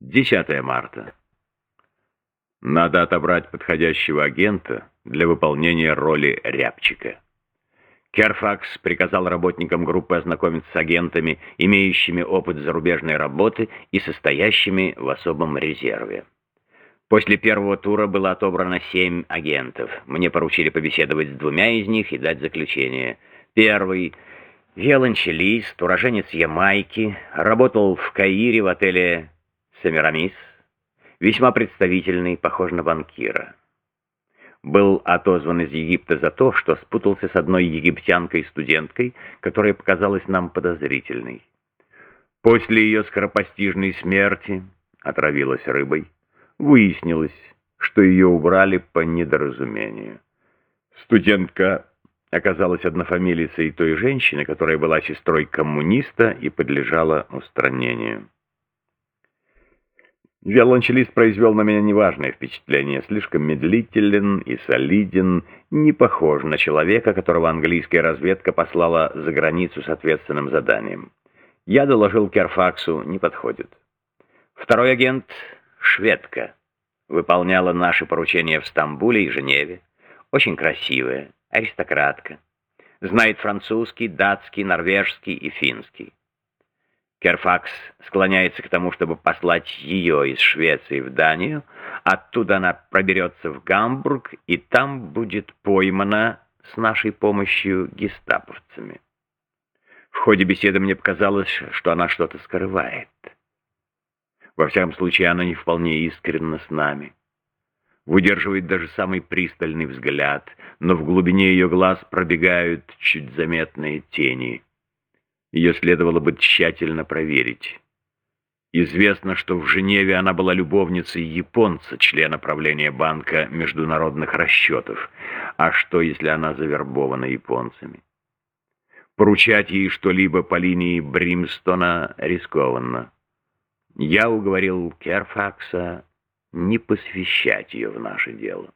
10 марта. Надо отобрать подходящего агента для выполнения роли рябчика. Керфакс приказал работникам группы ознакомиться с агентами, имеющими опыт зарубежной работы и состоящими в особом резерве. После первого тура было отобрано семь агентов. Мне поручили побеседовать с двумя из них и дать заключение. Первый — виолончелист, уроженец Ямайки, работал в Каире в отеле Семирамис, весьма представительный, похож на банкира. Был отозван из Египта за то, что спутался с одной египтянкой-студенткой, которая показалась нам подозрительной. После ее скоропостижной смерти, отравилась рыбой, выяснилось, что ее убрали по недоразумению. Студентка оказалась однофамилицей той женщины, которая была сестрой коммуниста и подлежала устранению. Виолончелист произвел на меня неважное впечатление, слишком медлителен и солиден, не похож на человека, которого английская разведка послала за границу с ответственным заданием. Я доложил Керфаксу, не подходит. Второй агент — шведка. Выполняла наши поручения в Стамбуле и Женеве. Очень красивая, аристократка. Знает французский, датский, норвежский и финский. Керфакс склоняется к тому, чтобы послать ее из Швеции в Данию. Оттуда она проберется в Гамбург, и там будет поймана с нашей помощью гестаповцами. В ходе беседы мне показалось, что она что-то скрывает. Во всяком случае, она не вполне искренна с нами. Выдерживает даже самый пристальный взгляд, но в глубине ее глаз пробегают чуть заметные тени — ее следовало бы тщательно проверить. Известно, что в Женеве она была любовницей японца, члена правления Банка международных расчетов. А что, если она завербована японцами? Поручать ей что-либо по линии Бримстона рискованно. Я уговорил Керфакса не посвящать ее в наше дело.